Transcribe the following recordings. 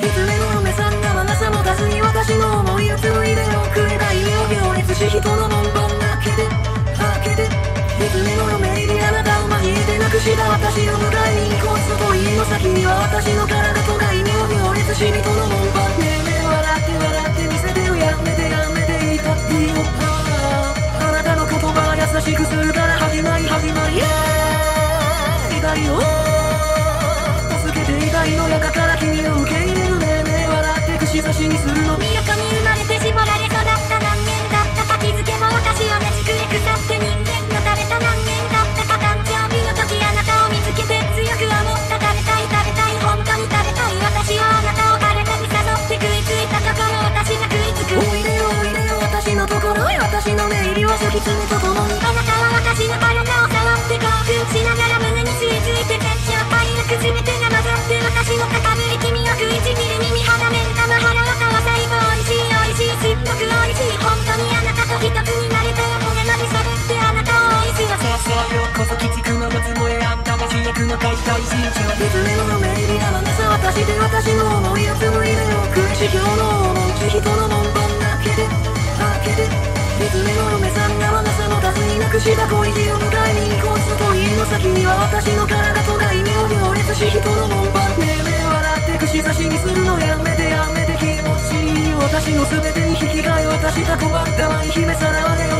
狐の嫁さんが眼差も出ずに私の思いを紡いでおくれ大名行列し人の門番開けて開けて狐の嫁入りあなたを交えてなくした私を迎えに行こうそと家の先には私の体と大名行列し人の門番ねえねえ笑って笑って見せてよやめてやめていたっていいよあなたの言葉は優しくするから始まり始まり痛いよの解体新書狐の嫁入りあなた私で私の思いを紡いでおく修行の重き人の門番開けて開けて狐の嫁さんが眼差も出ずになくした恋路を迎えに行こうそと家の先には私の体と大名行列し人の門番ねえねえ笑って串刺しにするのやめてやめて気持ちいい私の全てに引き換え渡した小判可愛い姫さらわで喜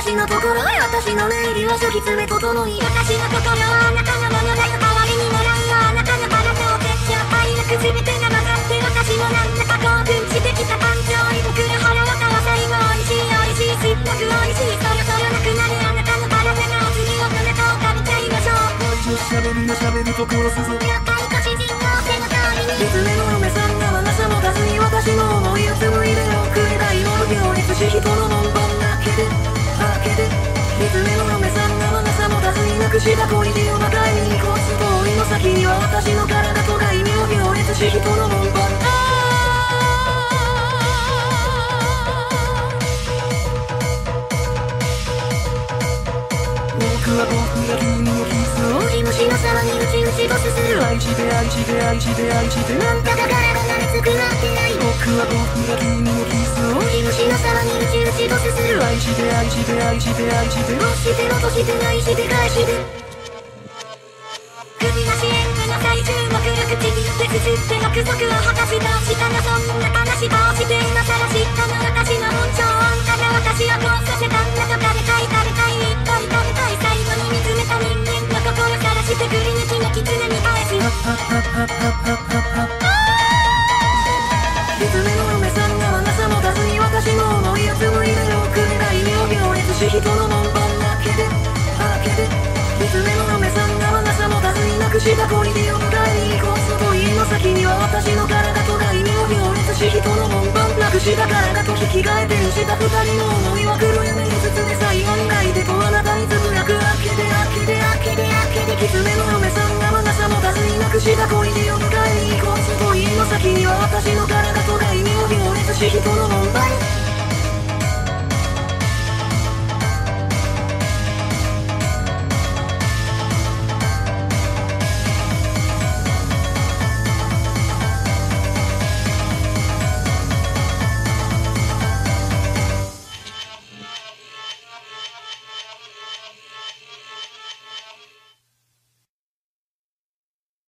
私のところへ私の念入りは初期爪とともに私の心はあなたのものだよ代わりにもらうあなたの体を絶頂体力全てが混ざって私もなんだか興奮してきた感情に僕の腹渡は最後美味しい美味しいすっごく美味しいそろそろなくなる。あなたの体がお次をおなたを食べちゃいましょう喋る。な喋る。と殺すぞ了解と主人公背の通りに狐の嫁さんが眼差も出ずにくした恋路を迎えにこす通りの先には私の体と大名行列し人の門番僕は僕が君のキスをムシムシの沢にうちうちとすする。愛して愛して愛して愛してなんだか体が熱くなってない僕は僕が君のキスをムシムシの沢にうちうちとすする愛して愛して愛して愛してどうして落としてないして返して首なし演舞の最終目力ちぎってすって約束を果たしたしたのそんな悲し顔して今さら知ったの私の本性あんたが私をこうさせたんだと食べたい食べたいいっぱい食べたい最後に見つめた人間の心からしてくり抜きの狐に返す人の門番開けて開けて狐の嫁さんが眼差も出ずになくした恋路を迎えに行こうそと家の先には私の体と大名行列し人の門番なくした体と引き換えてした二人の思いは黒夢に包んで最後に泣いてとあなたにつぶやく開けて開けて開けて開けて狐の嫁さんが眼差も出ずになくした恋路を迎えに行こうそと家の先には私の体と大名行列し人の門番